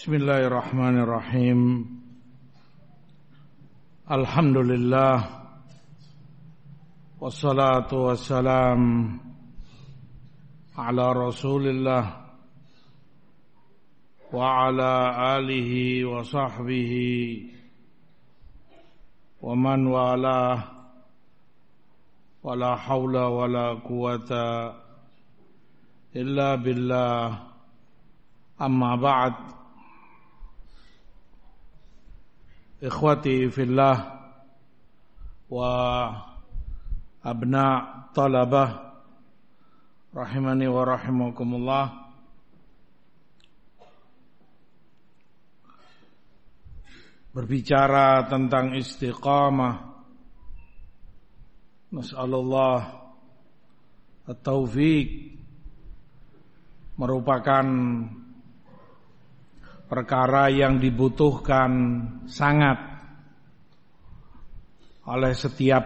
Bismillahirrahmanirrahim. Alhamdulillah. Wassalatu wassalam Ala rasulillah Wa ala alihi wa sahbihi Wa man wala Wa la hawla wa la quwata Illa billah. Amma ba'd ikhwati fillah wa abna talabah rahimani wa rahimakumullah. Berbicara tentang istiqamah nasallallah at-taufik merupakan perkara yang dibutuhkan sangat oleh setiap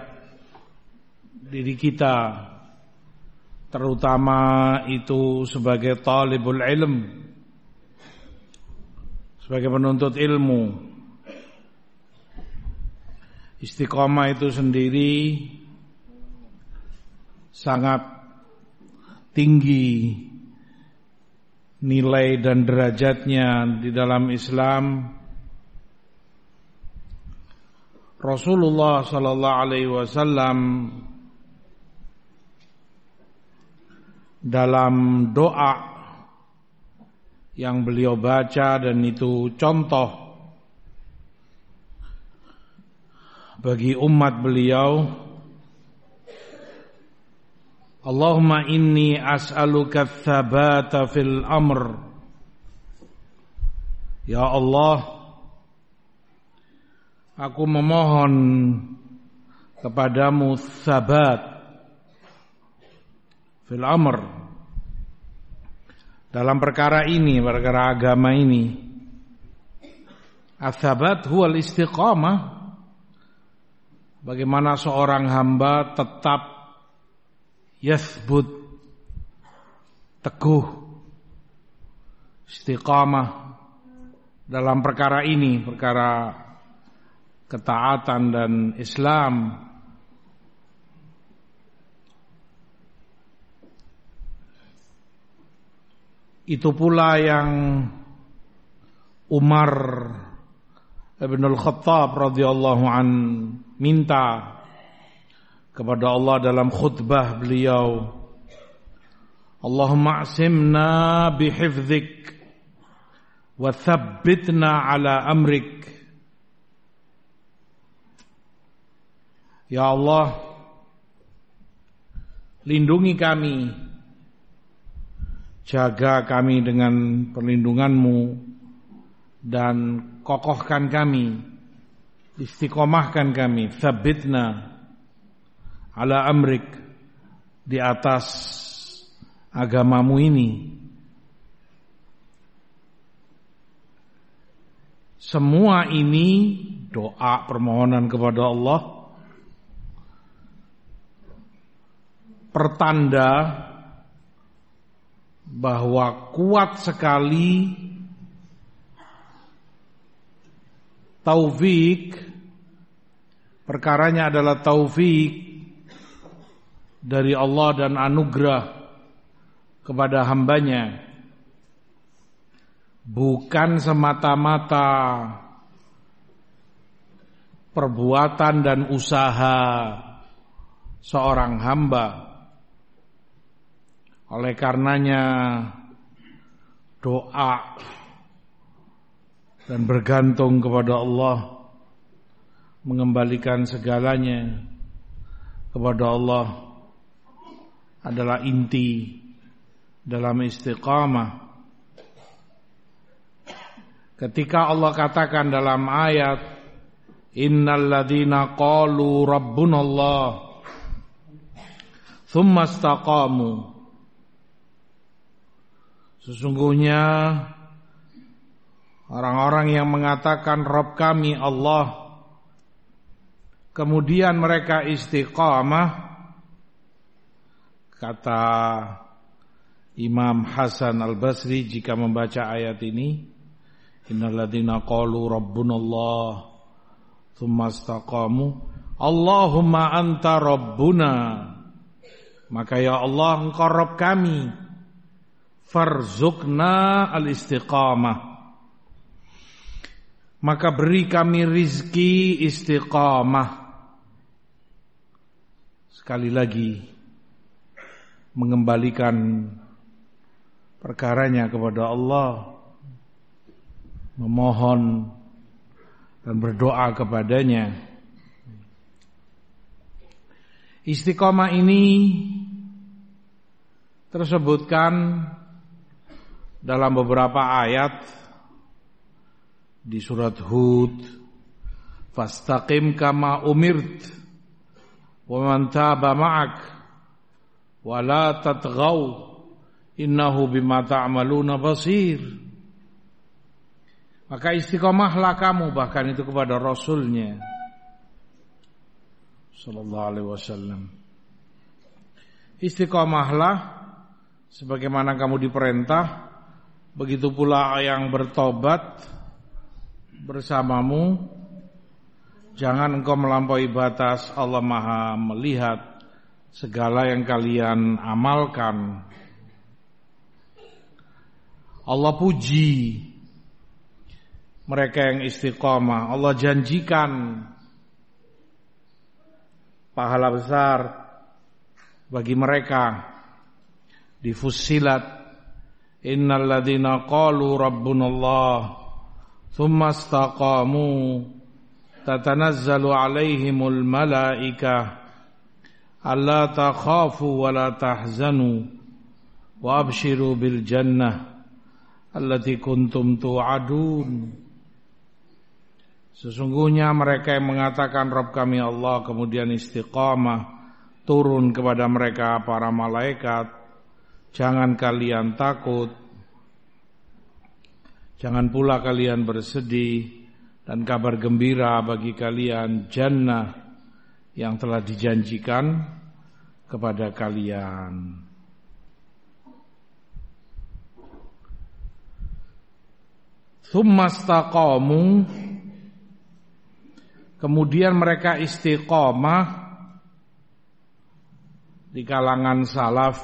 diri kita terutama itu sebagai talibul ilm sebagai penuntut ilmu. Istiqomah itu sendiri sangat tinggi nilai dan derajatnya di dalam Islam. Rasulullah sallallahu alaihi wasallam dalam doa yang beliau baca dan itu contoh bagi umat beliau Allahumma inni as'aluka thabata fil amr Ya Allah Aku memohon kepadamu sabat fil amr dalam perkara ini, perkara agama ini. Athabat huwal istiqamah. Bagaimana seorang hamba tetap yathbut teguh istiqamah dalam perkara ini perkara ketaatan dan Islam. Itu pula yang Umar Ibn al-Khattab radhiyallahu an minta kepada Allah dalam khutbah beliau. Allahumma asimna bihifzik wa thabbitna ala amrik. Ya Allah lindungi kami. Jaga kami dengan perlindunganmu dan kokohkan kami istiqomahkan kami. Thabbitna ala amrik di atas agamamu ini. Semua ini doa permohonan kepada Allah. Pertanda bahwa kuat sekali taufik. Perkaranya adalah taufik dari Allah dan anugerah kepada hambanya. Bukan semata-mata perbuatan dan usaha seorang hamba. Oleh karenanya doa dan bergantung kepada Allah mengembalikan segalanya kepada Allah adalah inti dalam istiqamah. Ketika Allah katakan dalam ayat Innal ladhina qalu rabbunallah thumma istaqamu Sesungguhnya orang-orang yang mengatakan Rabb kami Allah kemudian mereka istiqamah Kata Imam Hasan Al-Basri jika membaca ayat ini innalladzina qalu rabbunallah thumma istaqamu Allahumma anta rabbuna. Maka ya Allah engkau Rabb kami farzukna al-istiqamah. Maka beri kami rizki istiqamah. Sekali lagi mengembalikan perkaranya kepada Allah memohon dan berdoa kepadanya. Istiqomah ini tersebutkan dalam beberapa ayat di surat Hud. Fastaqim kama umirt wa man taba ma'ak wala tatghaw. Innahu bima ta'maluna basir. Maka istiqomahlah kamu bahkan itu kepada rasulnya. Sallallahu alaihi wasallam. Istiqomahlah sebagaimana kamu diperintah. Begitu pula yang bertobat bersamamu. Jangan engkau melampaui batas. Allah Maha melihat segala yang kalian amalkan. Allah puji mereka yang istiqomah. Allah janjikan pahala besar bagi mereka di Fussilat Innal ladzina qalu rabbunallah thumma istaqamu tatanazzalu alaihimul malaikah alla takhafu wa la tahzanu wa abshiru bil jannah allati kuntum tu'adun Sesungguhnya mereka yang mengatakan Rabb kami Allah kemudian istiqamah turun kepada mereka para malaikat jangan kalian takut jangan pula kalian bersedih dan kabar gembira bagi kalian jannah yang telah dijanjikan kepada kalian. Thummastaqamu Kemudian mereka istiqomah di kalangan salaf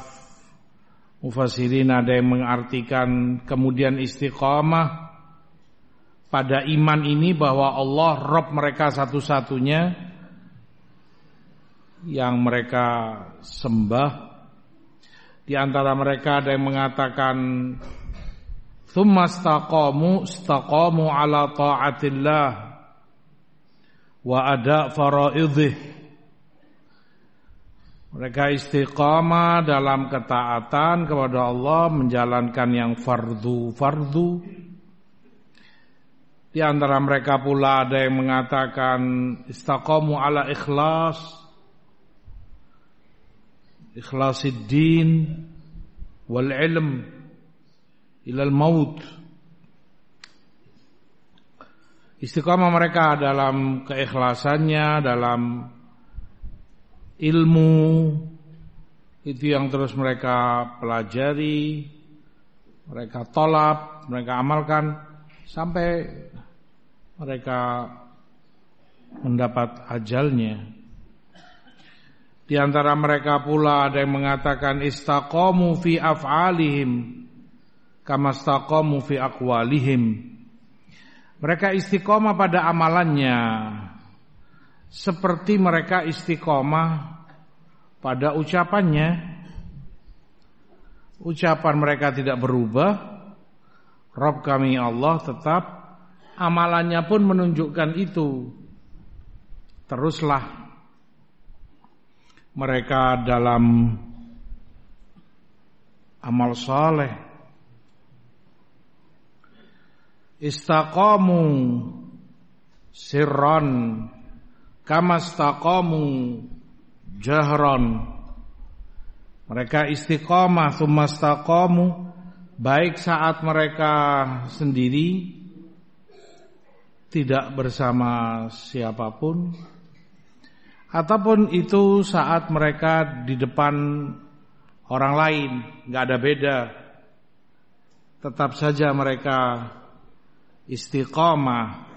Mufassirin ada yang mengartikan kemudian istiqomah pada iman ini bahwa Allah Rob mereka satu-satunya yang mereka sembah. Di antara mereka ada yang mengatakan Thumma istaqamu istaqamu ala ta'atillah wa ada faraidih. Mereka istiqamah dalam ketaatan kepada Allah menjalankan yang fardu-fardu. Di antara mereka pula ada yang mengatakan istaqamu ala ikhlas ikhlasiddin wal ilm ilal maut. Istiqamah mereka dalam keikhlasannya dalam ilmu itu yang terus mereka pelajari mereka tolak mereka amalkan sampai mereka mendapat ajalnya di antara mereka pula ada yang mengatakan istaqamu fi af'alihim kama fi aqwalihim. Mereka istiqomah pada amalannya seperti mereka istiqomah pada ucapannya. Ucapan mereka tidak berubah. Rob kami Allah tetap amalannya pun menunjukkan itu. Teruslah mereka dalam amal saleh istaqamu sirran kama istaqamu jahran. Mereka istiqamah thumma istaqamu baik saat mereka sendiri tidak bersama siapa pun ataupun itu saat mereka di depan orang lain, nggak ada beda. Tetap saja mereka istiqamah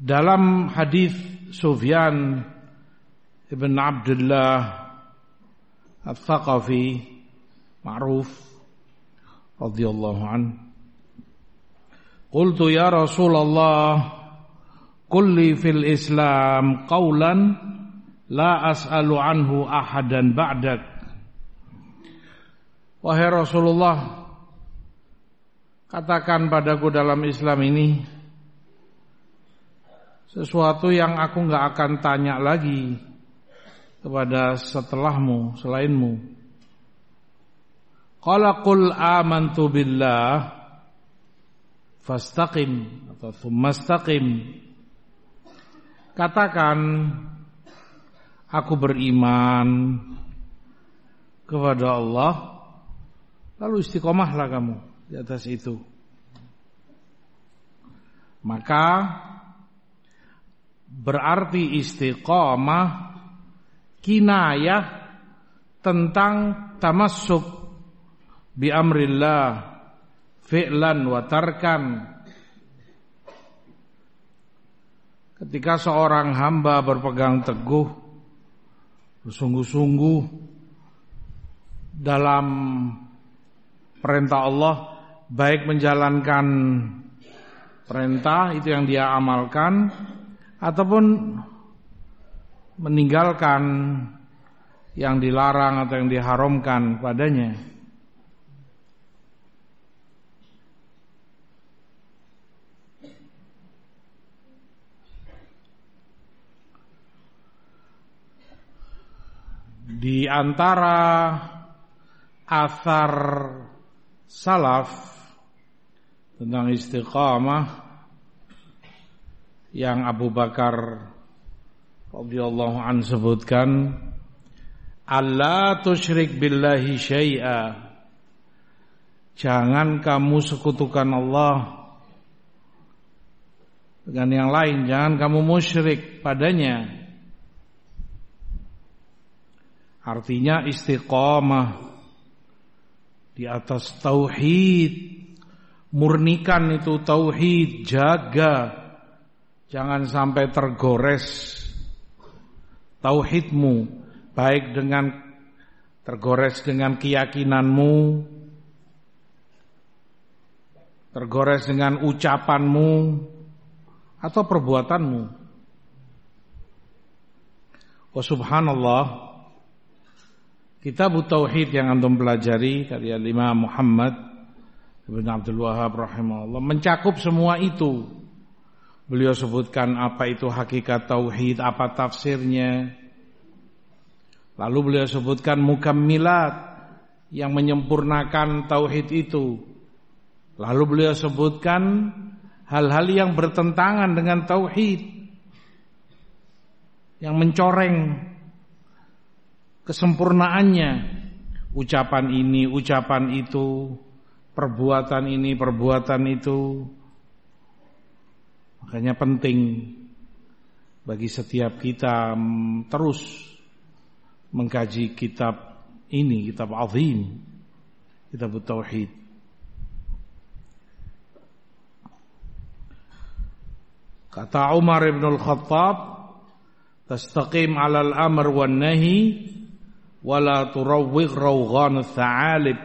Dalam hadis Sufyan ibn Abdullah Al-Thaqafi ma'ruf radhiyallahu an Qultu ya Rasulullah kulli fil Islam qawlan la as'alu anhu ahadan ba'dak Wahai Rasulullah katakan padaku dalam Islam ini sesuatu yang aku nggak akan tanya lagi kepada setelahmu selainmu. Qala qul amantu billah fastaqim atau tsumastaqim. Katakan aku beriman kepada Allah lalu istiqomahlah kamu di atas itu. Maka berarti istiqamah kinayah tentang tamassuk bi amrillah fi'lan wa tarkan ketika seorang hamba berpegang teguh bersungguh-sungguh dalam perintah Allah baik menjalankan perintah itu yang dia amalkan ataupun meninggalkan yang dilarang atau yang diharamkan padanya. Di antara asar salaf tentang istiqamah yang Abu Bakar radhiyallahu an sebutkan Allah tusyrik billahi syai'a Jangan kamu sekutukan Allah dengan yang lain, jangan kamu musyrik padanya. Artinya istiqamah di atas tauhid, murnikan itu tauhid, jaga Jangan sampai tergores tauhidmu baik dengan tergores dengan keyakinanmu tergores dengan ucapanmu atau perbuatanmu. Oh subhanallah Kitab Tauhid yang antum pelajari karya Imam Muhammad Ibn Abdul Wahab rahimahullah mencakup semua itu Beliau sebutkan apa itu hakikat tauhid, apa tafsirnya. Lalu beliau sebutkan mukammilat yang menyempurnakan tauhid itu. Lalu beliau sebutkan hal-hal yang bertentangan dengan tauhid yang mencoreng kesempurnaannya. Ucapan ini, ucapan itu, perbuatan ini, perbuatan itu. Makanya penting bagi setiap kita terus mengkaji kitab ini, kitab azim, kitab tauhid. Kata Umar ibn al-Khattab, "Tastaqim 'ala al-amr wan nahi wa la turawwigh rawghan tha'alib."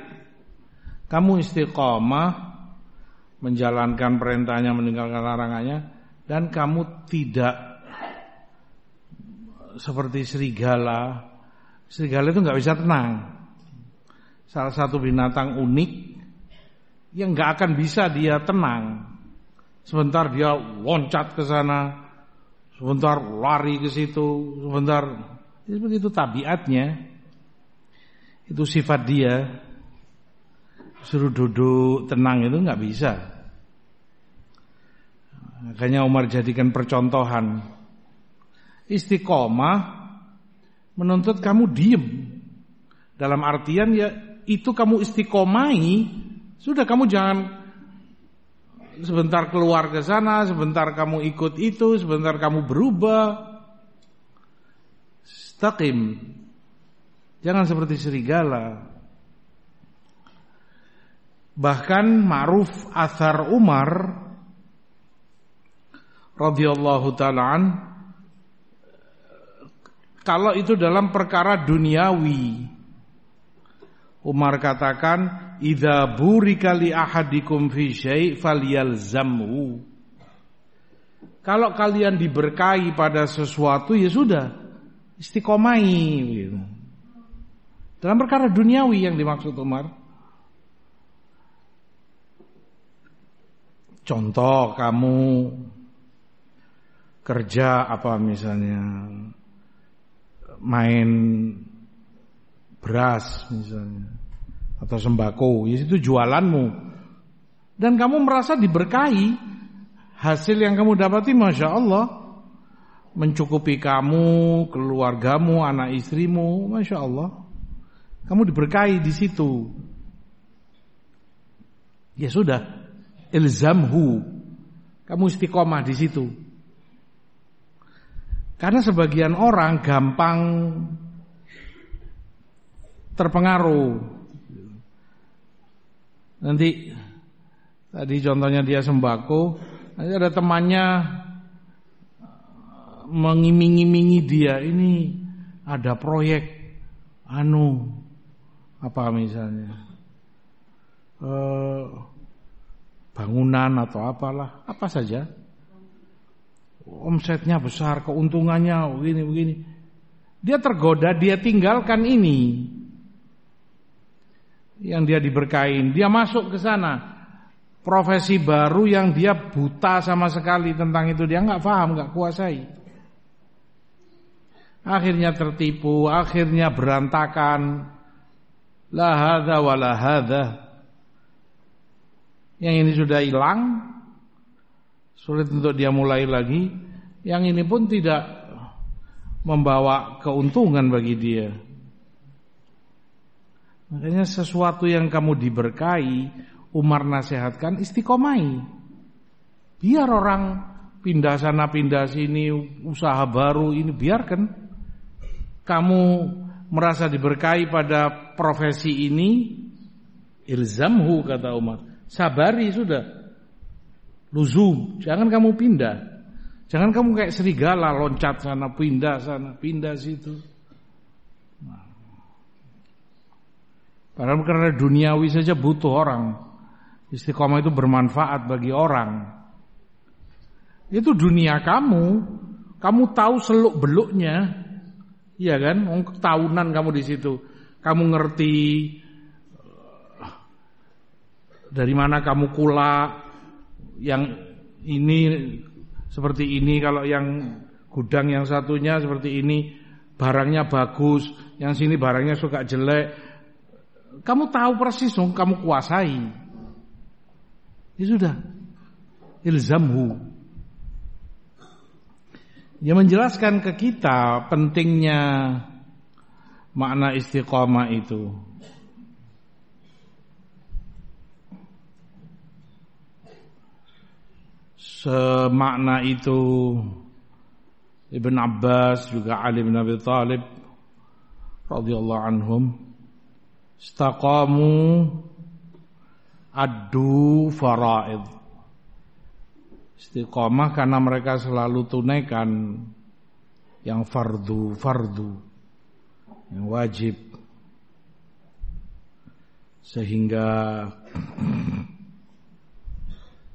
Kamu istiqamah menjalankan perintahnya meninggalkan larangannya dan kamu tidak seperti serigala. Serigala itu nggak bisa tenang. Salah satu binatang unik yang nggak akan bisa dia tenang. Sebentar dia loncat ke sana sebentar lari ke situ sebentar. Itu tabiatnya itu sifat dia suruh duduk tenang itu nggak bisa Makanya Umar jadikan percontohan. Istiqomah menuntut kamu diem. Dalam artian ya itu kamu istiqomahi, sudah kamu jangan sebentar keluar ke sana, sebentar kamu ikut itu, sebentar kamu berubah. Staqim Jangan seperti serigala. Bahkan ma'ruf athar Umar radhiyallahu taalaan kalau itu dalam perkara duniawi Umar katakan idza burika li ahadikum fi syai' falyalzamhu kalau kalian diberkahi pada sesuatu ya sudah istiqomai gitu. Dalam perkara duniawi yang dimaksud Umar. Contoh kamu kerja apa misalnya main beras misalnya atau sembako, ya itu jualanmu. Dan kamu merasa diberkahi, hasil yang kamu dapati Masya Allah mencukupi kamu, keluargamu, anak istrimu, Masya Allah. Kamu diberkahi di situ. Ya sudah, ilzamhu. Kamu istiqomah di situ. Karena sebagian orang gampang terpengaruh. Nanti tadi contohnya dia sembako, Nanti ada temannya mengiming-imingi dia ini ada proyek anu apa misalnya? Eh, bangunan atau apalah apa saja. Omsetnya besar keuntungannya begini begini. Dia tergoda dia tinggalkan ini. Yang dia diberkain dia masuk ke sana. Profesi baru yang dia buta sama sekali tentang itu. Dia nggak paham nggak kuasai. Akhirnya tertipu akhirnya berantakan la hadza wala hadza yang ini sudah hilang sulit untuk dia mulai lagi yang ini pun tidak membawa keuntungan bagi dia makanya sesuatu yang kamu diberkahi Umar nasihatkan istiqomai. Biar orang pindah sana pindah sini usaha baru ini biarkan. Kamu merasa diberkahi pada profesi ini ilzamhu kata Umar. Sabari sudah. Luzum, jangan kamu pindah. Jangan kamu kayak serigala loncat sana pindah sana pindah situ. Nah. Padahal karena duniawi saja butuh orang. Istiqomah itu bermanfaat bagi orang. Itu dunia kamu. Kamu tahu seluk beluknya. Iya kan? Tahunan kamu di situ. Kamu ngerti dari mana kamu kula yang ini seperti ini kalau yang gudang yang satunya seperti ini barangnya bagus, yang sini barangnya suka jelek. Kamu tahu persis dong, kamu kuasai. Ya sudah. Ilzamhu. Dia menjelaskan ke kita pentingnya makna istiqamah itu. Semakna itu Ibn Abbas juga Ali bin Abi Thalib radhiyallahu anhum istaqamu adu faraid. Istiqomah karena mereka selalu tunaikan yang fardu-fardu, yang wajib. Sehingga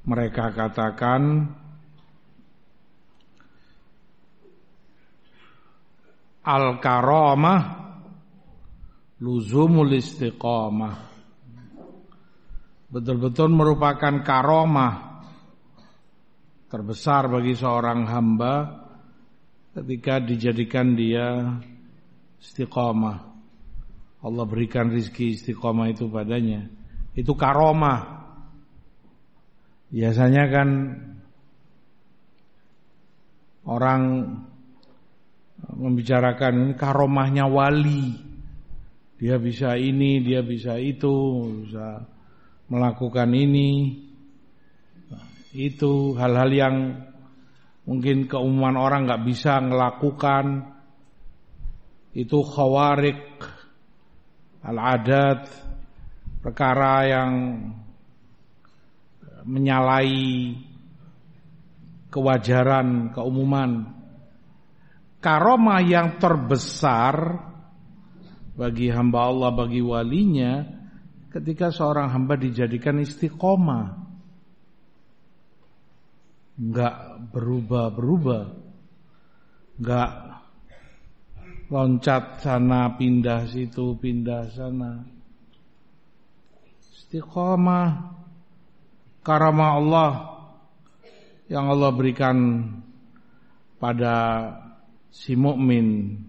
mereka katakan al-karamah luzumul istiqomah betul-betul merupakan karomah terbesar bagi seorang hamba ketika dijadikan dia istiqomah. Allah berikan rizki istiqomah itu padanya. Itu karomah. Biasanya kan orang membicarakan ini karomahnya wali. Dia bisa ini, dia bisa itu, bisa melakukan ini itu hal-hal yang mungkin keumuman orang nggak bisa melakukan itu khawarik al-adat, perkara yang menyalahi kewajaran, keumuman. Karomah yang terbesar bagi hamba Allah, bagi walinya, ketika seorang hamba dijadikan istiqomah. Enggak berubah-berubah. Enggak loncat sana, pindah situ, pindah sana. Istiqomah karamah Allah yang Allah berikan pada si mukmin.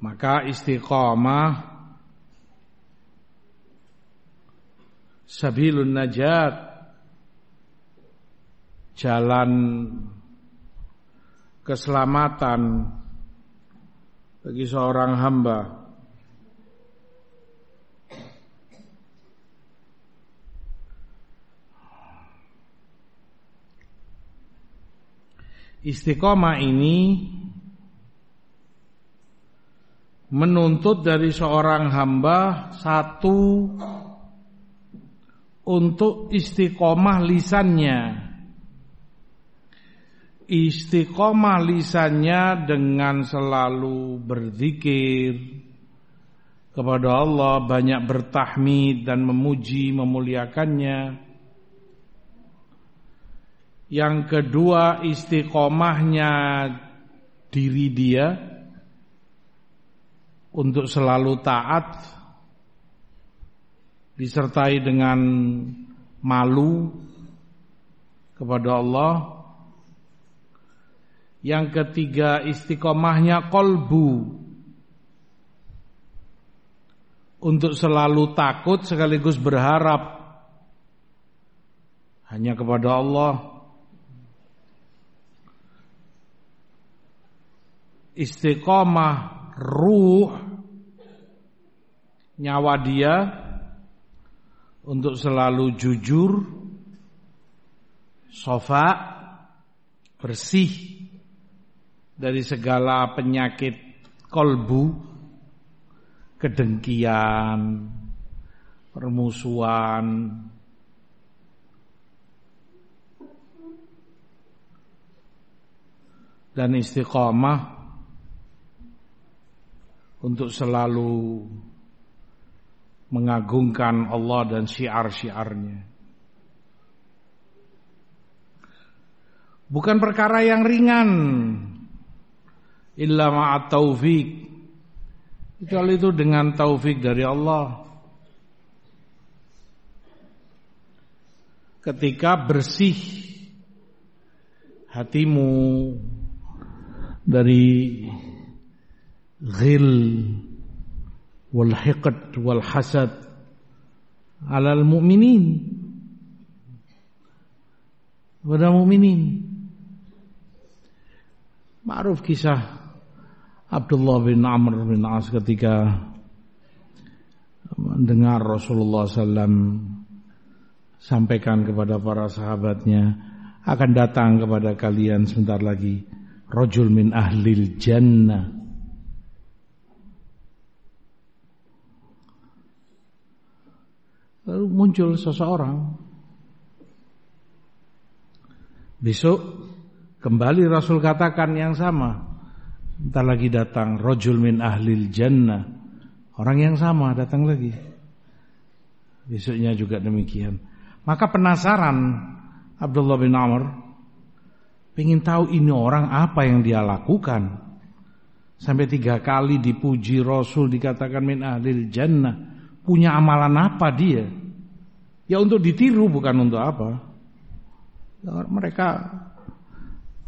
Maka istiqamah sabilun najat jalan keselamatan bagi seorang hamba Istiqomah ini menuntut dari seorang hamba satu untuk istiqomah lisannya. Istiqomah lisannya dengan selalu berzikir kepada Allah, banyak bertahmid dan memuji, memuliakannya. Yang kedua istiqomahnya diri dia untuk selalu taat disertai dengan malu kepada Allah. Yang ketiga istiqomahnya kolbu. Untuk selalu takut sekaligus berharap. Hanya kepada Allah. istiqomah ruh nyawa dia untuk selalu jujur, sofa, bersih dari segala penyakit kolbu, kedengkian, permusuhan, dan istiqomah untuk selalu mengagungkan Allah dan syiar-syiarnya. Bukan perkara yang ringan. Illa ma'at taufik. Kecuali itu dengan taufik dari Allah. Ketika bersih hatimu dari ghil wal hiqd wal hasad alal mu'minin pada mu'minin Ma'ruf kisah Abdullah bin Amr bin As ketika mendengar Rasulullah SAW sampaikan kepada para sahabatnya akan datang kepada kalian sebentar lagi rojul min ahlil jannah Lalu muncul seseorang. Besok kembali Rasul katakan yang sama. Entar lagi datang rojul min ahlil jannah. Orang yang sama datang lagi. Besoknya juga demikian. Maka penasaran Abdullah bin Amr ingin tahu ini orang apa yang dia lakukan. Sampai tiga kali dipuji Rasul dikatakan min ahlil jannah. Punya amalan apa dia? Ya untuk ditiru bukan untuk apa. Ya, mereka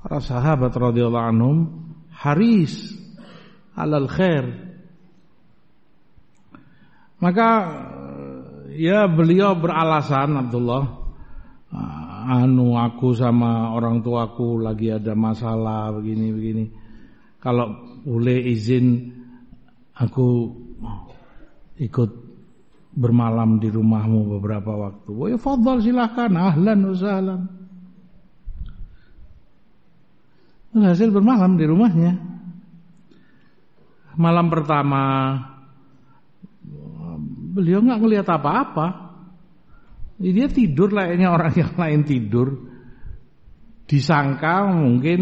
para sahabat radhiyallahu anhum haris alal khair. Maka ya beliau beralasan Abdullah anu aku sama orang tuaku lagi ada masalah begini begini. Kalau boleh izin aku ikut bermalam di rumahmu beberapa waktu. Oh ya fadhal silahkan, ahlan wa. Hasil bermalam di rumahnya. malam pertama beliau nggak ngelihat apa-apa. Dia tidur layaknya orang yang lain tidur. Disangka mungkin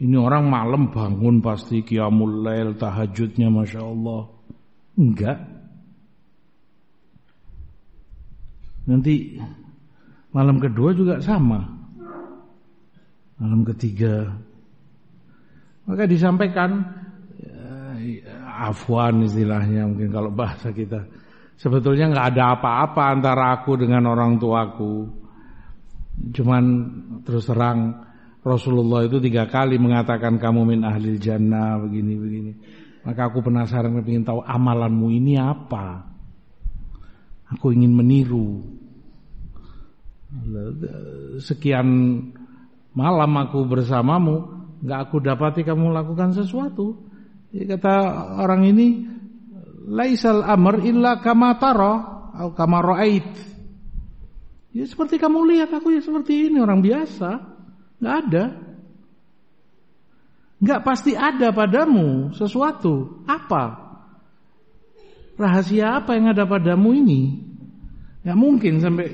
ini orang malam bangun pasti qiyamul lail tahajudnya masya Allah. Enggak. Nanti malam kedua juga sama. Malam ketiga. Maka disampaikan ya, afwan istilahnya mungkin kalau bahasa kita. Sebetulnya nggak ada apa-apa antara aku dengan orang tuaku. Cuman terus terang Rasulullah itu tiga kali mengatakan kamu min ahli jannah begini begini. Maka aku penasaran ingin tahu amalanmu ini apa. Aku ingin meniru. Sekian malam aku bersamamu, nggak aku dapati kamu lakukan sesuatu. Ya, kata orang ini, laisal amr illa kama tara atau kama ra'ait. Ya seperti kamu lihat aku ya seperti ini orang biasa. Enggak ada. Enggak pasti ada padamu sesuatu. Apa? Rahasia apa yang ada padamu ini? Ya mungkin sampai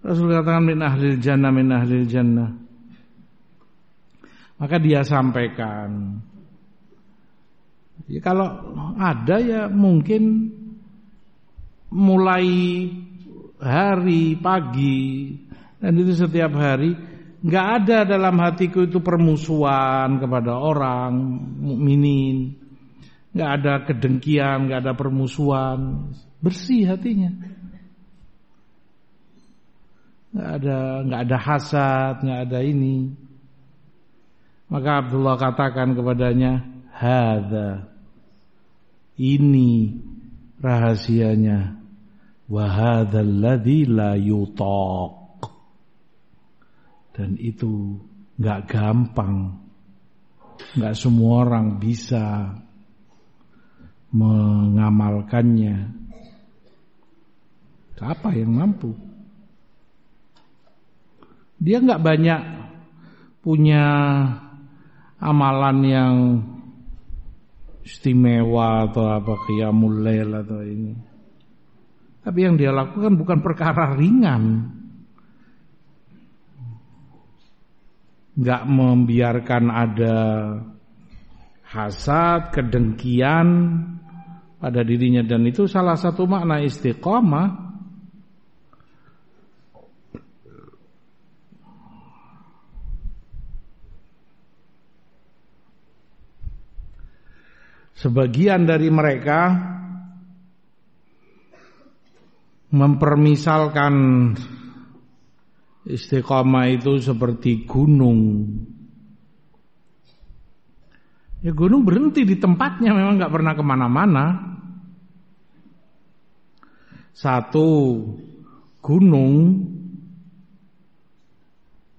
Rasul katakan min ahlil jannah min ahlil jannah. Maka dia sampaikan. Ya, kalau ada ya mungkin mulai hari pagi dan itu setiap hari nggak ada dalam hatiku itu permusuhan kepada orang mukminin. Nggak ada kedengkian nggak ada permusuhan. Bersih hatinya. Nggak ada nggak ada hasad nggak ada ini maka Abdullah katakan kepadanya hada ini rahasianya. Wahadalladzi la yutaq. Dan itu nggak gampang. nggak semua orang bisa mengamalkannya. Siapa yang mampu? Dia nggak banyak punya amalan yang istimewa atau apa qiyamul atau ini. Tapi yang dia lakukan bukan perkara ringan. Enggak membiarkan ada hasad, kedengkian pada dirinya dan itu salah satu makna istiqomah Sebagian dari mereka mempermisalkan istiqomah itu seperti gunung. Ya gunung berhenti di tempatnya memang nggak pernah ke mana-mana. Satu gunung,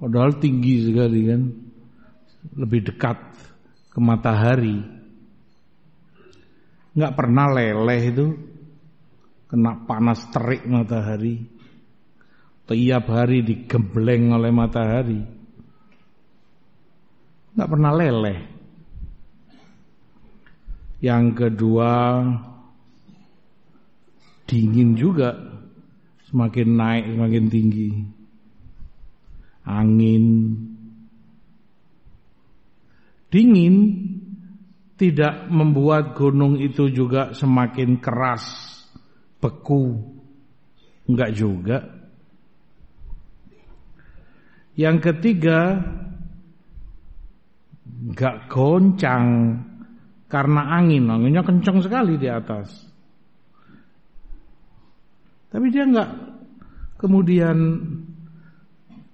padahal tinggi sekali kan, lebih dekat ke matahari nggak pernah leleh itu. Kena panas terik matahari. Tiap hari digembleng oleh matahari. Nggak pernah leleh. Yang kedua dingin juga. Semakin naik semakin tinggi. Angin. Dingin tidak membuat gunung itu juga semakin keras, beku. Enggak juga. Yang ketiga, enggak goncang karena angin. Anginnya kencang sekali di atas. Tapi dia enggak kemudian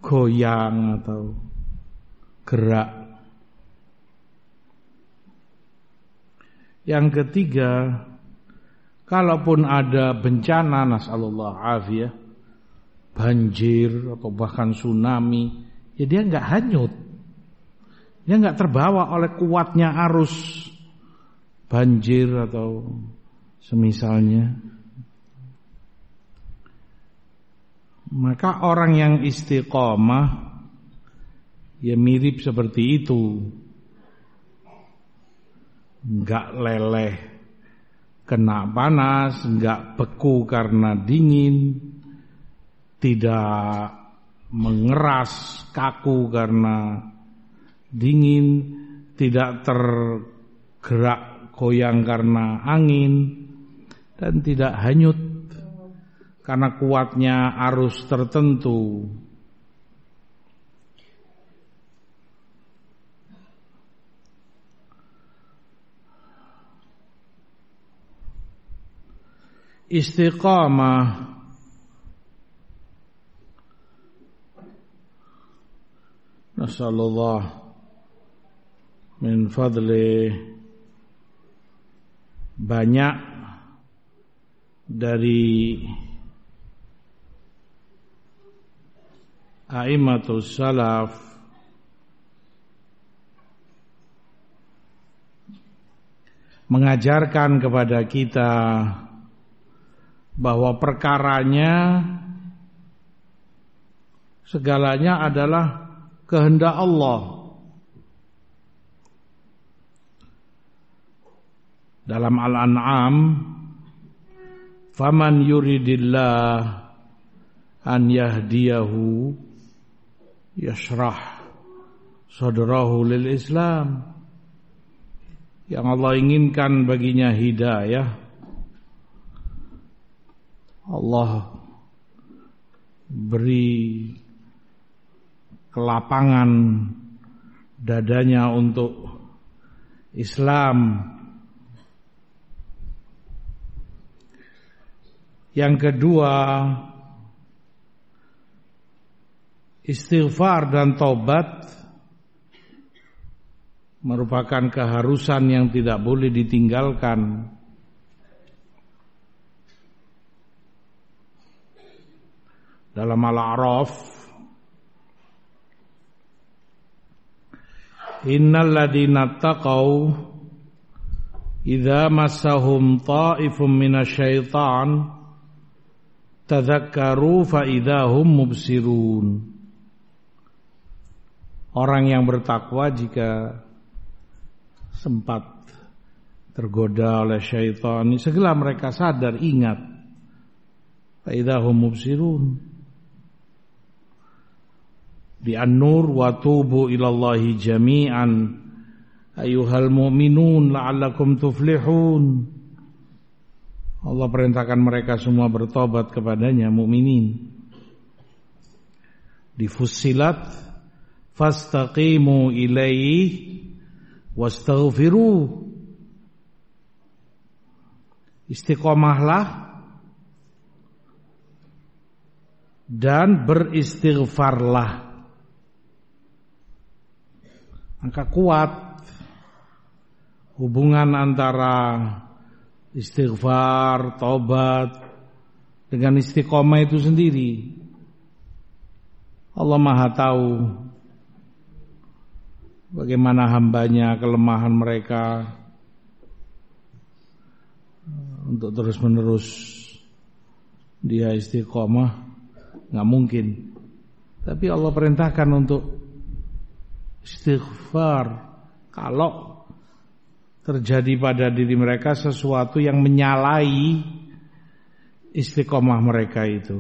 goyang atau gerak Yang ketiga, kalaupun ada bencana nasallallahu afiyah, banjir atau bahkan tsunami, ya dia nggak hanyut. Dia nggak terbawa oleh kuatnya arus banjir atau semisalnya. Maka orang yang istiqomah ya mirip seperti itu enggak leleh kena panas, enggak beku karena dingin, tidak mengeras kaku karena dingin, tidak tergerak goyang karena angin dan tidak hanyut karena kuatnya arus tertentu. Istiqamah. Nasallallahu min fadli. Banyak dari aimatus salaf mengajarkan kepada kita bahwa perkaranya segalanya adalah kehendak Allah. Dalam Al-An'am, "Faman yuridillah an yahdiyahu yashrah sadrahu lil Islam." Yang Allah inginkan baginya hidayah Allah beri kelapangan dadanya untuk Islam. Yang kedua, istighfar dan taubat merupakan keharusan yang tidak boleh ditinggalkan. Dalam Al-A'raf Innal ladina taqaw idza massahum ta'ifum minasyaitan tadzakkaru fa idahum mubsirun. Orang yang bertakwa jika sempat tergoda oleh syaitan segala mereka sadar ingat fa idahum mubsirun di An-Nur wa tubu ilallahi jami'an. Ayuhal mu'minun la'allakum tuflihun. Allah perintahkan mereka semua bertobat kepadanya mukminin di Fussilat fastaqimu ilaihi wastaghfiru. Istiqomahlah dan beristighfarlah maka kuat hubungan antara istighfar, tobat dengan istiqomah itu sendiri. Allah Maha tahu bagaimana hambanya kelemahan mereka untuk terus menerus dia istiqomah nggak mungkin. Tapi Allah perintahkan untuk istighfar kalau terjadi pada diri mereka sesuatu yang menyalahi istiqomah mereka itu.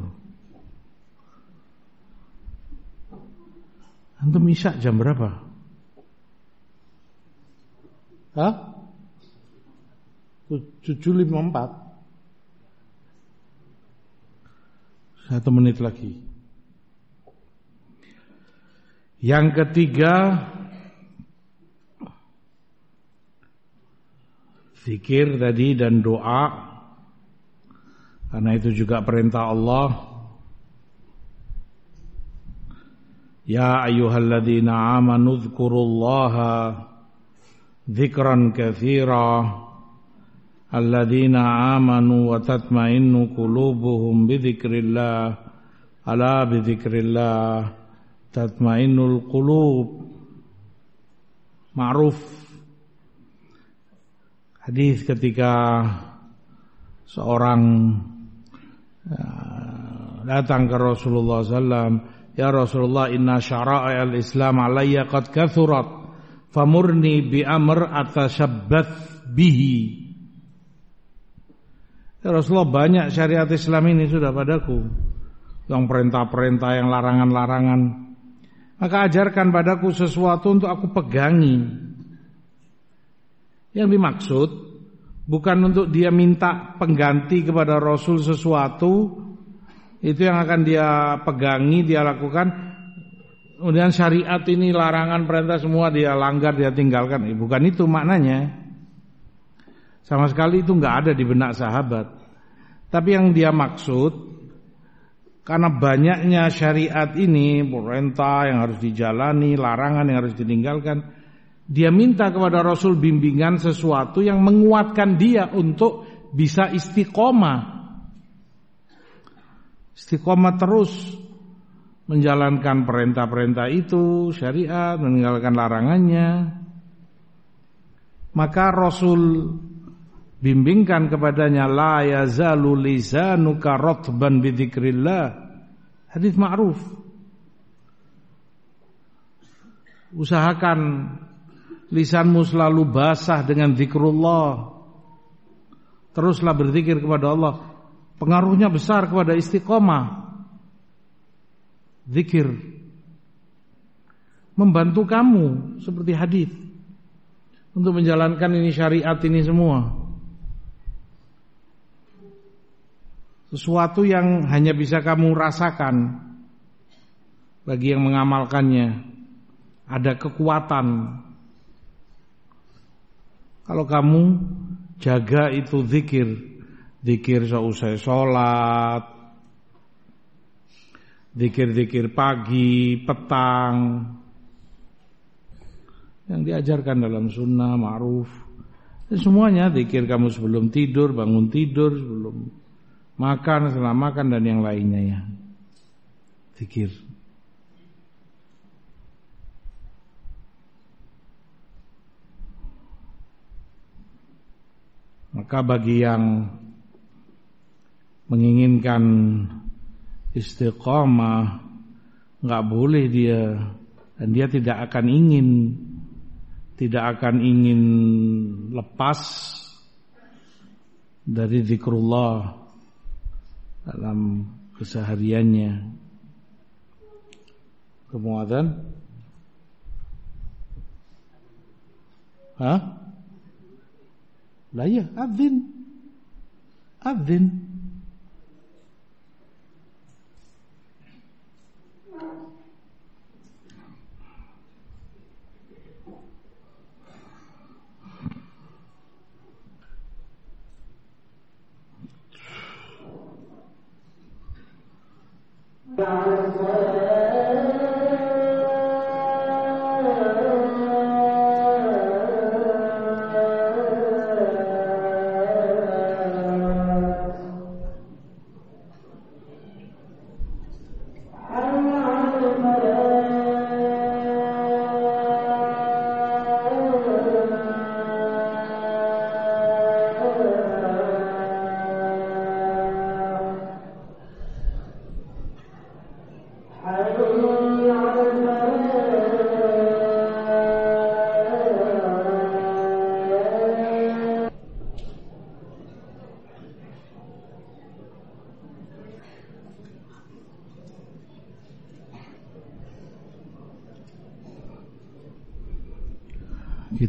Antum isya jam berapa? Hah? 754 Satu menit lagi yang ketiga Zikir tadi dan doa. Karena itu juga perintah Allah. Ya ayyuhalladzina amanu dhkurullaha Zikran kathira Alladzina amanu wa tatmainnu qulubuhum bidhikrillah Ala bidhikrillah tatmainul qulub. Ma'ruf. Hadis ketika seorang uh, datang ke Rasulullah SAW ya Rasulullah inna syara'i al-islam alayya qad kathurat famurni bi amr atashabbath bihi. Ya Rasulullah banyak syariat Islam ini sudah padaku. Yang perintah-perintah yang larangan-larangan maka ajarkan padaku sesuatu untuk aku pegangi yang dimaksud bukan untuk dia minta pengganti kepada Rasul sesuatu itu yang akan dia pegangi, dia lakukan Kemudian syariat ini larangan perintah semua dia langgar, dia tinggalkan. Eh, bukan itu maknanya. Sama sekali itu nggak ada di benak sahabat. Tapi yang dia maksud karena banyaknya syariat ini perintah yang harus dijalani, larangan yang harus ditinggalkan, dia minta kepada Rasul bimbingan sesuatu yang menguatkan dia untuk bisa istiqomah. Istiqomah terus menjalankan perintah-perintah itu, syariat, meninggalkan larangannya. Maka Rasul bimbingkan kepadanya la yazalu lisanuka ratban bidzikrillah. Hadis ma'ruf. Usahakan lisanmu selalu basah dengan zikrullah. Teruslah berzikir kepada Allah. Pengaruhnya besar kepada istiqomah zikir membantu kamu seperti hadis untuk menjalankan ini syariat ini semua. Sesuatu yang hanya bisa kamu rasakan bagi yang mengamalkannya. Ada kekuatan. Kalau kamu jaga itu zikir, zikir seusai sholat, Zikir-zikir pagi, petang Yang diajarkan dalam sunnah, ma'ruf semuanya zikir kamu sebelum tidur, bangun tidur, sebelum makan, setelah makan dan yang lainnya ya. Zikir. Maka bagi yang menginginkan istiqamah nggak boleh dia. Dan dia tidak akan ingin tidak akan ingin lepas dari zikrullah dalam kesehariannya kemudian Hah? Lah ya, adzin. Adzin. Dinosaur.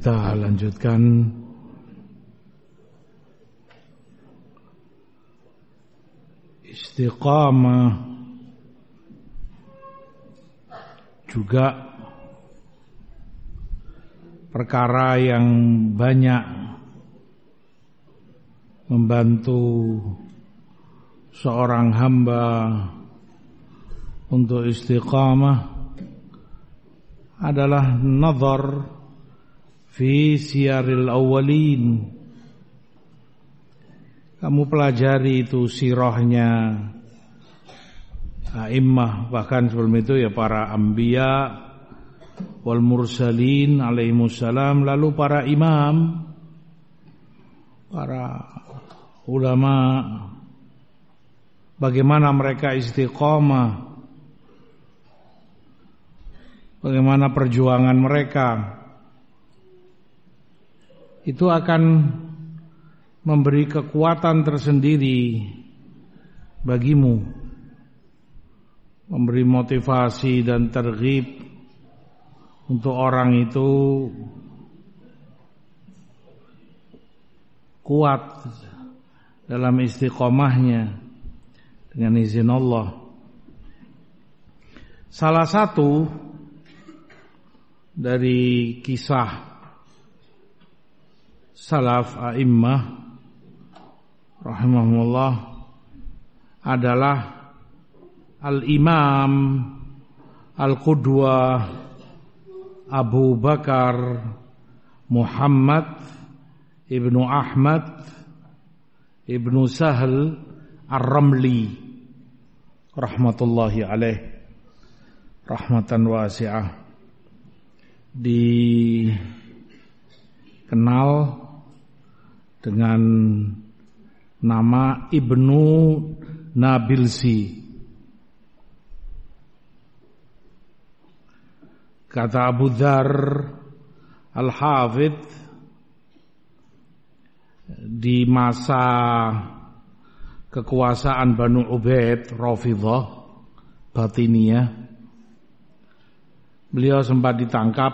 Kita lanjutkan. Istiqamah juga perkara yang banyak membantu seorang hamba untuk istiqamah adalah nazar fi siyaril awwalin. Kamu pelajari itu sirahnya a'immah. Bahkan sebelum itu ya para anbiya wal mursalin alaihissalam lalu para imam para ulama. Bagaimana mereka istiqomah? Bagaimana perjuangan mereka itu akan memberi kekuatan tersendiri bagimu memberi motivasi dan tergib untuk orang itu kuat dalam istiqomahnya dengan izin Allah. Salah satu dari kisah salaf a'immah rahimahullah adalah al-imam al-qudwa Abu Bakar Muhammad ibnu Ahmad ibnu Sahal Ar-Ramli rahmatullahi alaih rahmatan wasi'ah dikenal dengan nama Ibnu Nabilsi. Kata Abu Dhar Al-Hafidh di masa kekuasaan Banu Ubaid Rafidah Batiniyah beliau sempat ditangkap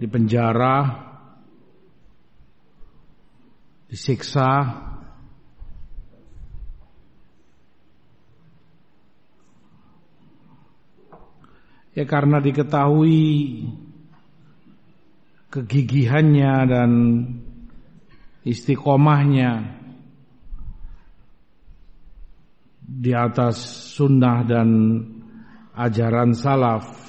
di penjara disiksa. Ya karena diketahui kegigihannya dan istiqomahnya di atas sunnah dan ajaran salaf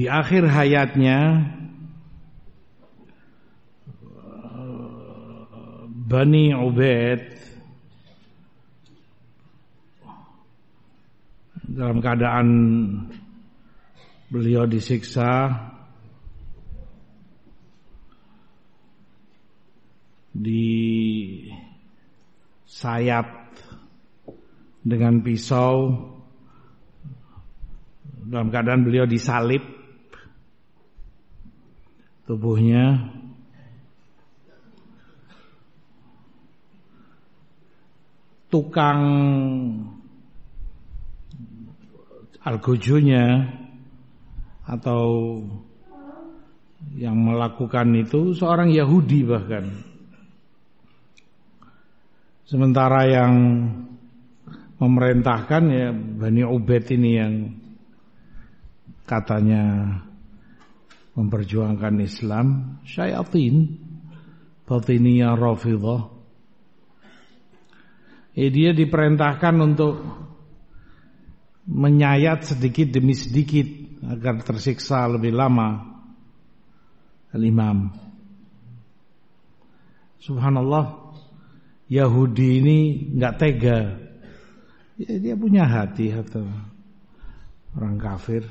di akhir hayatnya Bani Ubaid dalam keadaan beliau disiksa di sayat dengan pisau dalam keadaan beliau disalib tubuhnya. Tukang algojonya atau yang melakukan itu seorang Yahudi bahkan. Sementara yang memerintahkan ya Bani Ubaid ini yang katanya memperjuangkan Islam syayatin batiniyah rafidah eh, dia diperintahkan untuk menyayat sedikit demi sedikit agar tersiksa lebih lama. Al-imam. Subhanallah Yahudi ini nggak tega. Ya, dia punya hati atau orang kafir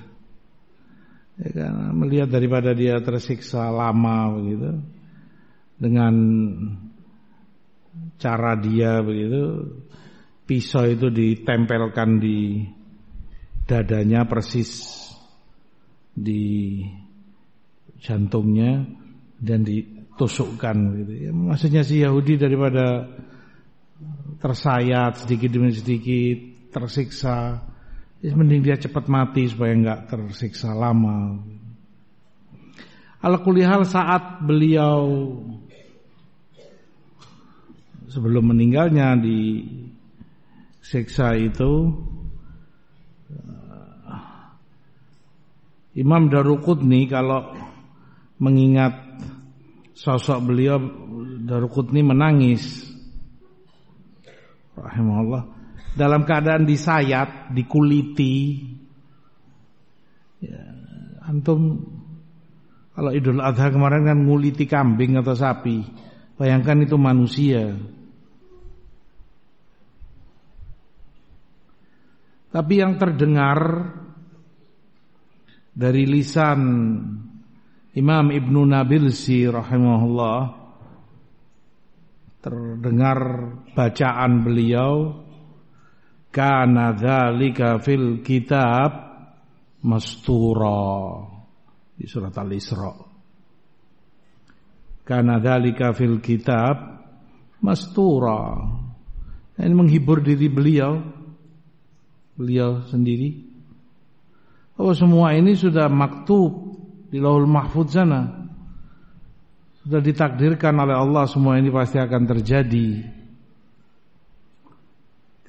ya kan, melihat daripada dia tersiksa lama begitu dengan cara dia begitu pisau itu ditempelkan di dadanya persis di jantungnya dan ditusukkan gitu ya maksudnya si Yahudi daripada tersayat sedikit demi sedikit tersiksa mending dia cepat mati supaya nggak tersiksa lama. Al-Kulihal saat beliau sebelum meninggalnya di siksa itu Imam Daruqutni kalau mengingat sosok beliau Daruqutni menangis rahimahullah dalam keadaan disayat, dikuliti. Ya, antum kalau Idul Adha kemarin kan nguliti kambing atau sapi. Bayangkan itu manusia. Tapi yang terdengar dari lisan Imam Ibnu Nabilsi rahimahullah terdengar bacaan beliau kana dzalika fil kitab mastura. Di surat Al-Isra. Kana dzalika fil kitab mastura. Ini menghibur diri beliau. Beliau sendiri. Oh semua ini sudah maktub di Lauhul Mahfuz sana. Sudah ditakdirkan oleh Allah semua ini pasti akan terjadi.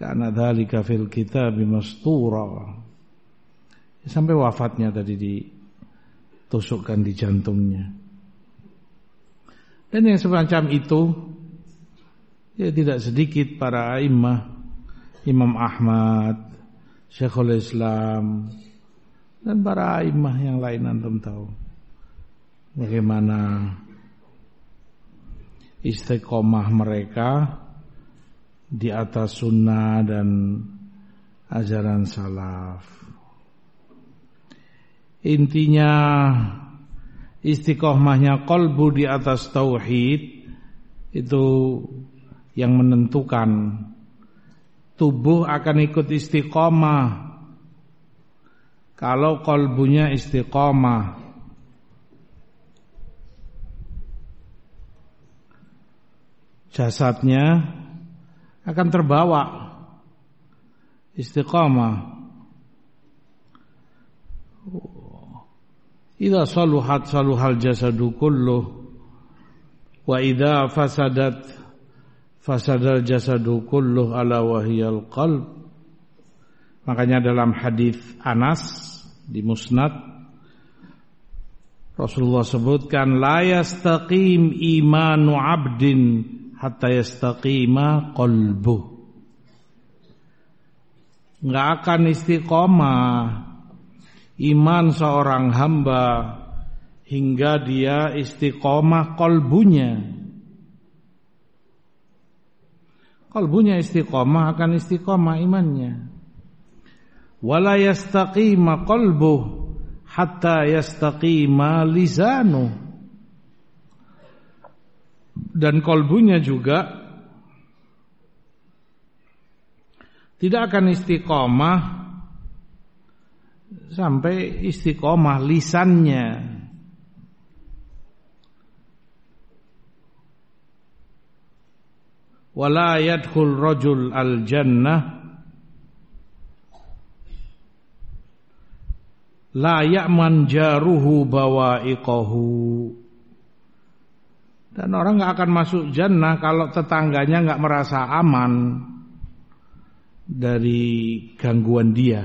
Karena dzalika fil kitab mastura. Sampai wafatnya tadi ditusukkan di jantungnya. Dan yang semacam itu ya tidak sedikit para imam Imam Ahmad, Syekhul Islam, dan para imah yang lain antum tahu bagaimana istiqomah mereka di atas sunnah dan ajaran salaf. Intinya istiqomahnya kolbu di atas tauhid itu yang menentukan tubuh akan ikut istiqomah kalau kolbunya istiqomah Jasadnya akan terbawa Istiqomah Idza saluhat saluhal jasadu kulluh wa idza fasadat fasadal jasadu kulluh ala wahiyal qalb. Makanya dalam hadis Anas di Musnad Rasulullah sebutkan la yastaqim imanu 'abdin hatta yastaqima qalbu. Enggak akan istiqomah iman seorang hamba hingga dia istiqomah kolbunya. Kolbunya istiqomah akan istiqomah imannya wala yastaqima hatta yastaqima lisanu dan kolbunya juga tidak akan istiqomah sampai istiqomah lisannya. Wala yadkhul rajul al jannah la ya'man jaruhu bawa'iqahu dan orang nggak akan masuk jannah kalau tetangganya nggak merasa aman dari gangguan dia.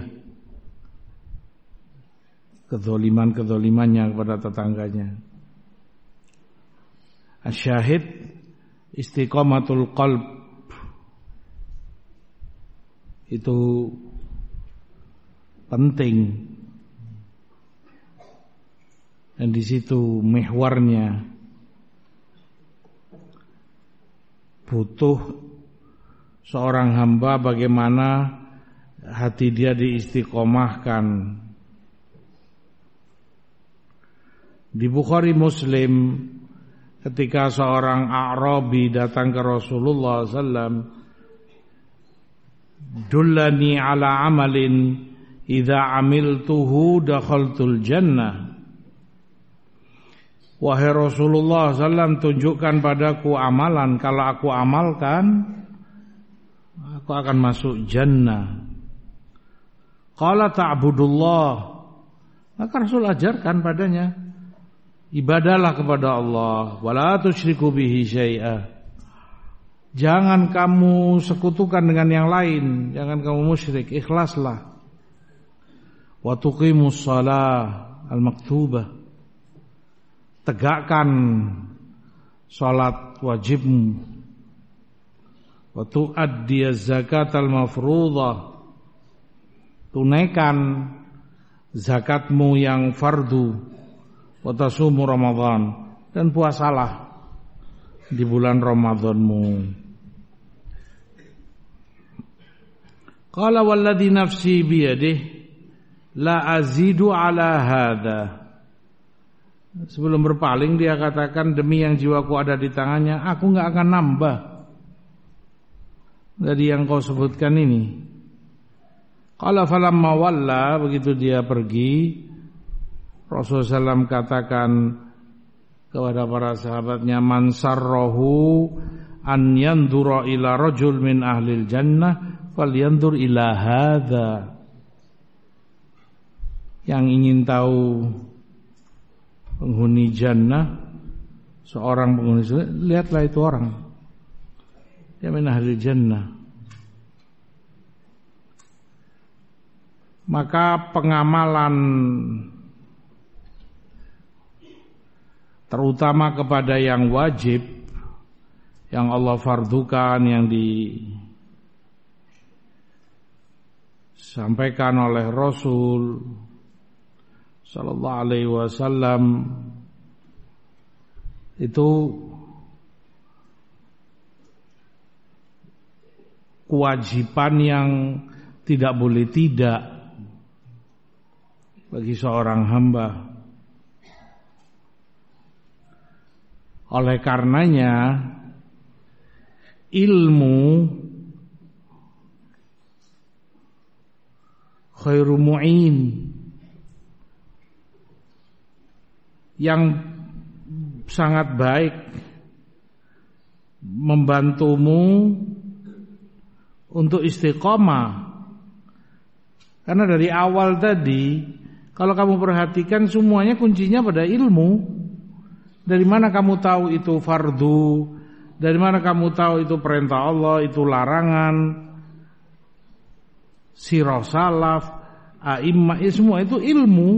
Kezoliman-kezolimannya kepada tetangganya. Asyahid istiqomatul qalb. Itu penting. Dan di situ mehwarnya butuh seorang hamba bagaimana hati dia diistiqomahkan. Di Bukhari Muslim ketika seorang Arabi datang ke Rasulullah SAW Dullani ala amalin Idza amiltuhu dakhaltul jannah Wahai Rasulullah SAW tunjukkan padaku amalan. Kalau aku amalkan Aku akan masuk jannah. Qala ta'budullah. Maka Rasul ajarkan padanya Ibadalah kepada Allah Wala syai'ah Jangan kamu sekutukan dengan yang lain Jangan kamu musyrik Ikhlaslah. Wa tuqimus salah Al-maktubah tegakkan salat wajibmu. Wa tuaddi zakat al mafruḍah tunaikan zakatmu yang fardu. Wa tasumu ramadan. Dan puasalah di bulan Ramadanmu Qala walladhi nafsi biyadih la azidu ala hadha. Sebelum berpaling dia katakan demi yang jiwaku ada di tangannya, aku nggak akan nambah dari yang kau sebutkan ini. Qala falamma walla begitu dia pergi Rasulullah SAW katakan kepada para sahabatnya man sarrahu an yandura ila rajul min ahlil jannah falyandur ila hadza yang ingin tahu penghuni jannah seorang penghuni jannah lihatlah itu orang. Dia min jannah. Maka pengamalan terutama kepada yang wajib yang Allah fardukan yang disampaikan oleh Rasul sallallahu alaihi wasallam itu kewajiban yang tidak boleh tidak bagi seorang hamba. Oleh karenanya ilmu khairu mu'in yang sangat baik membantumu untuk istiqomah. Karena dari awal tadi kalau kamu perhatikan semuanya kuncinya pada ilmu. Dari mana kamu tahu itu fardu? Dari mana kamu tahu itu perintah Allah, itu larangan, sirah salaf, a'immah, ya semua itu ilmu.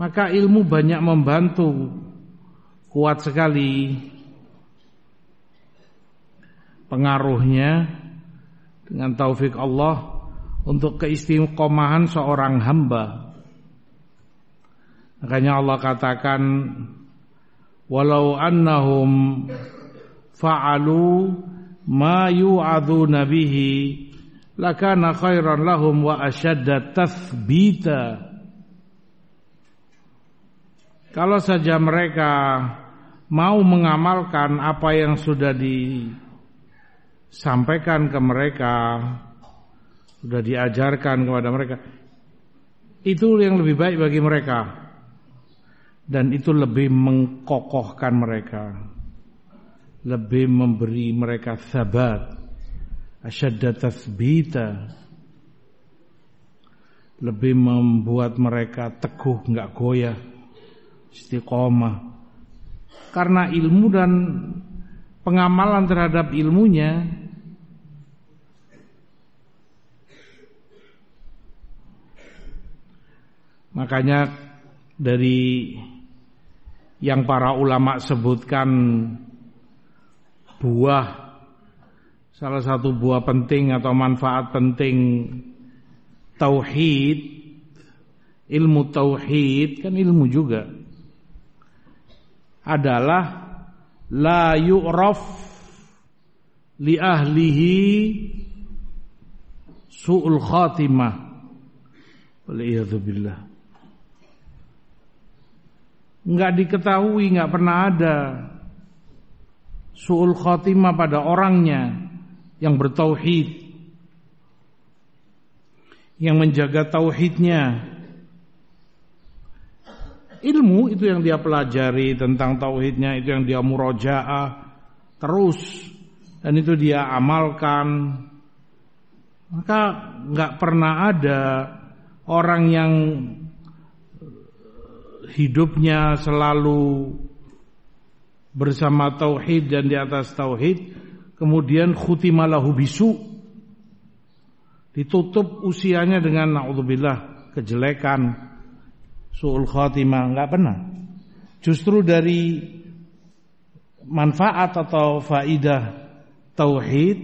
Maka ilmu banyak membantu, kuat sekali. Pengaruhnya dengan taufik Allah untuk keistiqomahan seorang hamba. Makanya Allah katakan walau annahum fa'alu ma yu'adzuna bihi lakana khairan lahum wa ashadda tathbita Kalau saja mereka mau mengamalkan apa yang sudah disampaikan ke mereka, sudah diajarkan kepada mereka, itu yang lebih baik bagi mereka. Dan itu lebih mengkokohkan mereka. Lebih memberi mereka sabat asyadda tathbita lebih membuat mereka teguh nggak goyah istiqomah. Karena ilmu dan pengamalan terhadap ilmunya makanya dari yang para ulama sebutkan buah salah satu buah penting atau manfaat penting tauhid ilmu tauhid kan ilmu juga adalah la yu'raf li ahlihi su'ul khatimah billah nggak diketahui, nggak pernah ada suul khotimah pada orangnya yang bertauhid, yang menjaga tauhidnya. Ilmu itu yang dia pelajari tentang tauhidnya, itu yang dia murojaah terus dan itu dia amalkan. Maka nggak pernah ada orang yang hidupnya selalu bersama tauhid dan di atas tauhid kemudian khutimalahu bisu ditutup usianya dengan naudzubillah kejelekan suul khatimah enggak pernah. Justru dari manfaat atau faidah tauhid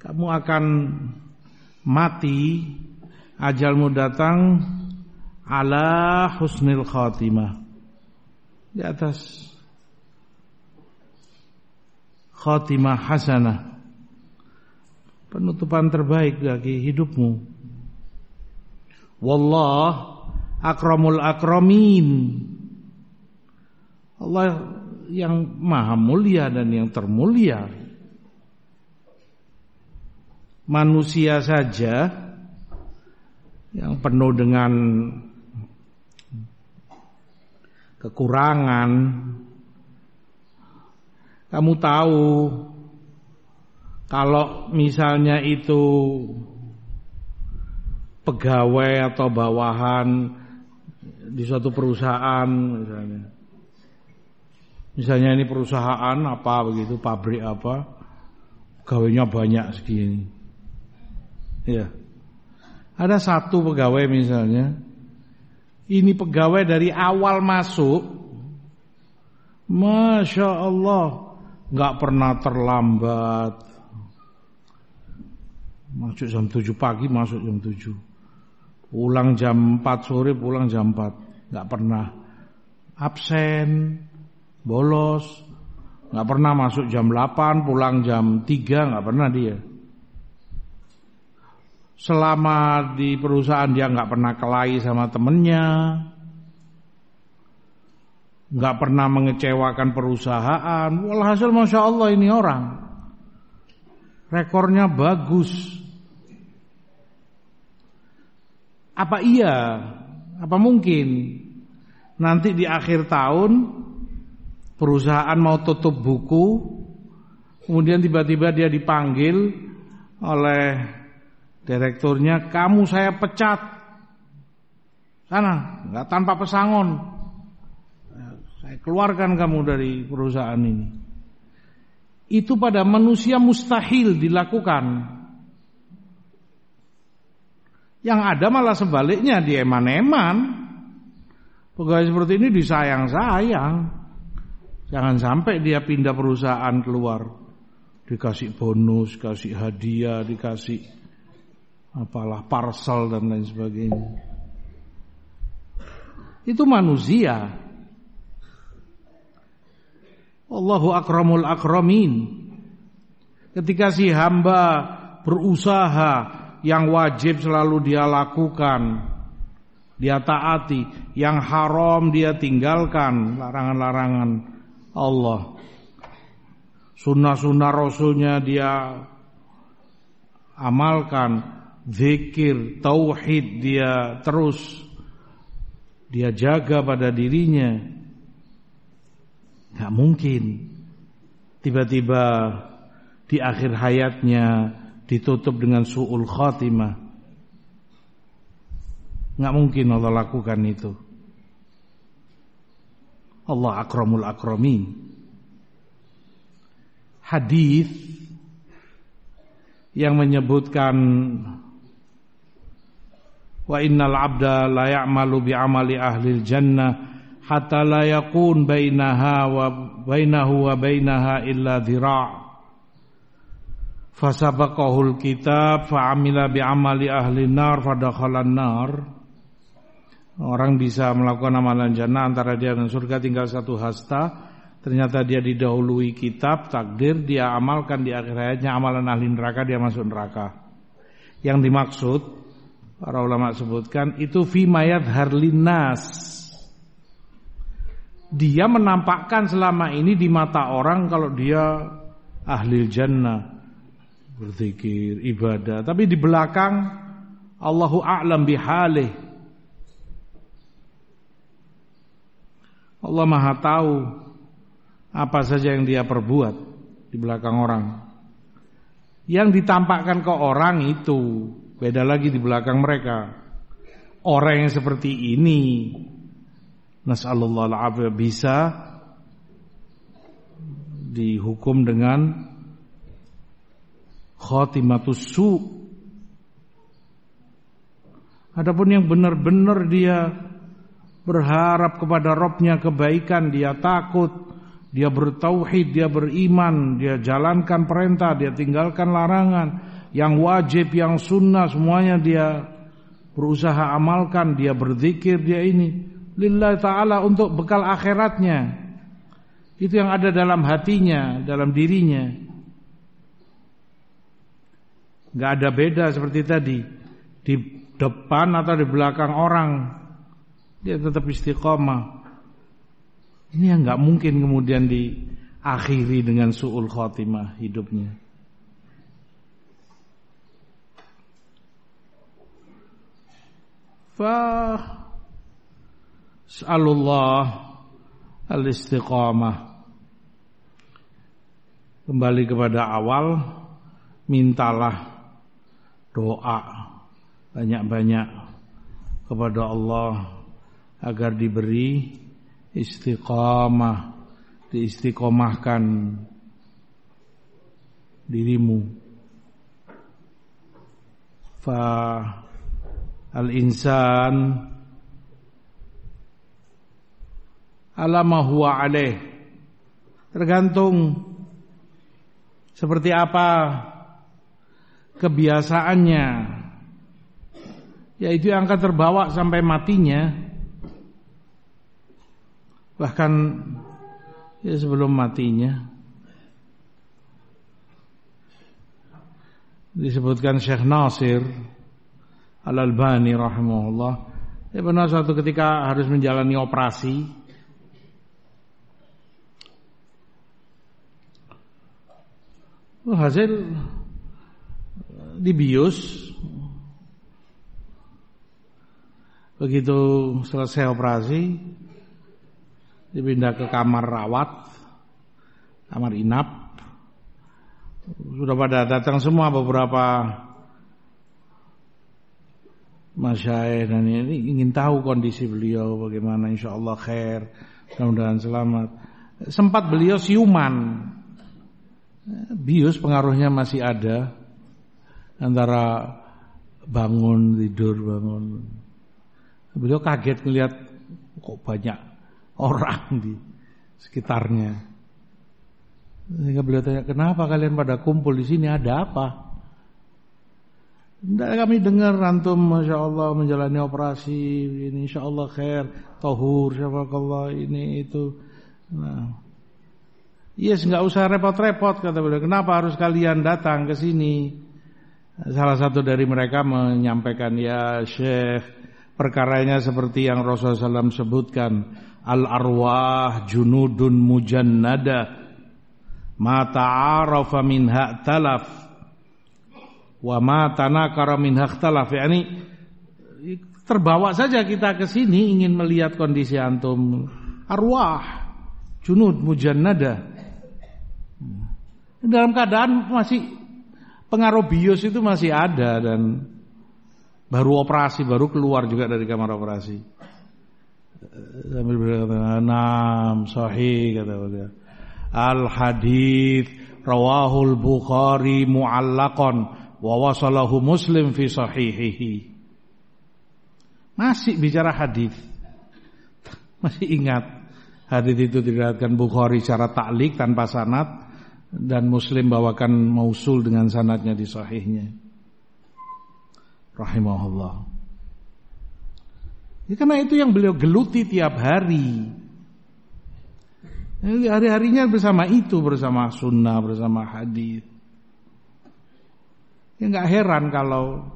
kamu akan mati ajalmu datang ala husnil khatimah. Di atas khatimah hasanah. Penutupan terbaik bagi hidupmu. Wallah akramul akramin. Allah yang maha mulia dan yang termulia. Manusia saja yang penuh dengan kekurangan. Kamu tahu kalau misalnya itu pegawai atau bawahan di suatu perusahaan misalnya. Misalnya ini perusahaan apa begitu, pabrik apa, pegawainya banyak segini. Ya. Ada satu pegawai misalnya, ini pegawai dari awal masuk, Masya Allah, nggak pernah terlambat, Masuk jam 7 pagi, masuk jam 7. Pulang jam 4 sore, pulang jam 4. Gak pernah absen, bolos. Gak pernah masuk jam 8, pulang jam 3, gak pernah dia. Selama di perusahaan dia gak pernah kelahi sama temennya. Gak pernah mengecewakan perusahaan. Walhasil Masya Allah ini orang. Rekornya bagus. Apa iya? Apa mungkin nanti di akhir tahun perusahaan mau tutup buku, kemudian tiba-tiba dia dipanggil oleh direkturnya, kamu saya pecat. Sana, nggak tanpa pesangon. Saya keluarkan kamu dari perusahaan ini. Itu pada manusia mustahil dilakukan. Yang ada malah sebaliknya di eman-eman. Pegawai seperti ini disayang-sayang. Jangan sampai dia pindah perusahaan keluar. Dikasih bonus, kasih hadiah, dikasih apalah parcel dan lain sebagainya. Itu manusia. Allahu akramul akramin. Ketika si hamba berusaha yang wajib selalu dia lakukan, dia taati, yang haram dia tinggalkan, larangan-larangan Allah. Sunnah-sunnah Rasulnya dia amalkan, zikir, tauhid dia terus. Dia jaga pada dirinya. Gak mungkin. Tiba-tiba di akhir hayatnya ditutup dengan su'ul khatimah. Nggak mungkin Allah lakukan itu. Allah akramul akramin. Hadis yang menyebutkan wa innal abda la ya'malu bi amali ahli jannah hatta la yakun bainaha wa bainahu wa bainaha illa dhira' Fasabaqahul kitab fa'amila bi'amali ahli nar fadakhalan nar. Orang bisa melakukan amalan jannah antara dia dan surga tinggal satu hasta. Ternyata dia didahului kitab, takdir, dia amalkan di akhir hayatnya amalan ahli neraka, dia masuk neraka. Yang dimaksud, para ulama sebutkan, itu fi mayat harlinas. Dia menampakkan selama ini di mata orang kalau dia ahli jannah berzikir, ibadah, tapi di belakang Allahu a'lam bihalih. Allah Maha tahu apa saja yang dia perbuat di belakang orang. Yang ditampakkan ke orang itu beda lagi di belakang mereka. Orang yang seperti ini nasallallahu alaihi bisa dihukum dengan khatimatus su. Adapun yang benar-benar dia berharap kepada Robnya kebaikan, dia takut, dia bertauhid, dia beriman, dia jalankan perintah, dia tinggalkan larangan, yang wajib, yang sunnah semuanya dia berusaha amalkan, dia berzikir, dia ini lillahi taala untuk bekal akhiratnya. Itu yang ada dalam hatinya, dalam dirinya. Nggak ada beda seperti tadi di depan atau di belakang orang dia tetap istiqomah. Ini yang nggak mungkin kemudian diakhiri dengan suul khotimah hidupnya. Fa Salullah al-istiqamah. Kembali kepada awal, mintalah doa banyak-banyak kepada Allah agar diberi istiqamah, diistiqomahkan dirimu. Fa al-insan alama huwa alaih. Tergantung seperti apa kebiasaannya. Yaitu yang akan terbawa sampai matinya. Bahkan ya sebelum matinya. Disebutkan Syekh Nasir Al-Albani rahimahullah. Ya benar suatu ketika harus menjalani operasi hasil dibius begitu selesai operasi dipindah ke kamar rawat kamar inap. Sudah pada datang semua beberapa masyaih dan ini ingin tahu kondisi beliau bagaimana insya Allah khair mudah-mudahan selamat. Sempat beliau siuman. Bius pengaruhnya masih ada antara bangun tidur bangun. Beliau kaget melihat kok banyak orang di sekitarnya. Sehingga beliau tanya, kenapa kalian pada kumpul di sini? Ada apa? Tidak kami dengar antum Masya Allah menjalani operasi ini Insya Allah khair Tohur Allah ini itu Nah Yes, nggak usah repot-repot kata beliau. Kenapa harus kalian datang ke sini? Salah satu dari mereka menyampaikan ya Syekh perkaranya seperti yang Rasulullah SAW sebutkan al arwah junudun mujannada ma ta'arafa minha talaf wa ma tanakara minha talaf yani terbawa saja kita ke sini ingin melihat kondisi antum. Arwah junud mujannada. Dalam keadaan masih pengaruh bios itu masih ada dan baru operasi, baru keluar juga dari kamar operasi. Sambil berkata, "Nam sahih," kata beliau. Al hadis rawahul Bukhari mu'allaqan wa wasalahu Muslim fi sahihihi. Masih bicara hadis. Masih ingat hadis itu diriwayatkan Bukhari secara taklik tanpa sanad dan Muslim bawakan mausul dengan sanadnya di sahihnya. Rahimahullah. Ya, karena itu yang beliau geluti tiap hari. Hari-harinya bersama itu, bersama sunnah, bersama hadis. Ya nggak heran kalau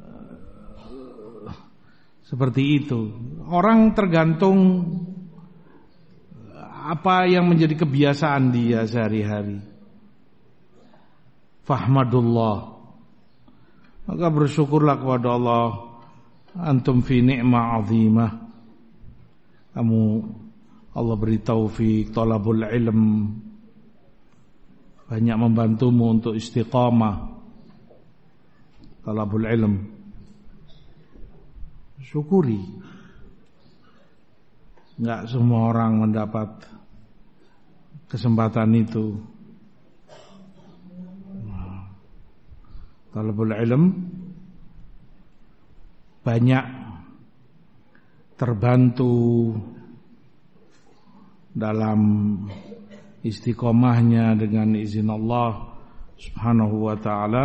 uh, seperti itu. Orang tergantung apa yang menjadi kebiasaan dia sehari-hari. Fahmadullah. Maka bersyukurlah kepada Allah. Antum fi ni'mah azimah. Kamu Allah beri taufik, talabul ilm. Banyak membantumu untuk istiqamah. Talabul ilm. Syukuri. Enggak semua orang mendapat kesempatan itu. Talabul ilm banyak terbantu dalam istiqomahnya dengan izin Allah Subhanahu wa taala.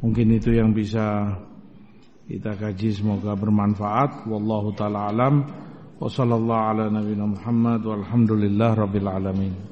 Mungkin itu yang bisa kita kaji semoga bermanfaat. Wallahu taala alam. Wa sallallahu ala nabiyina Muhammad rabbil alamin.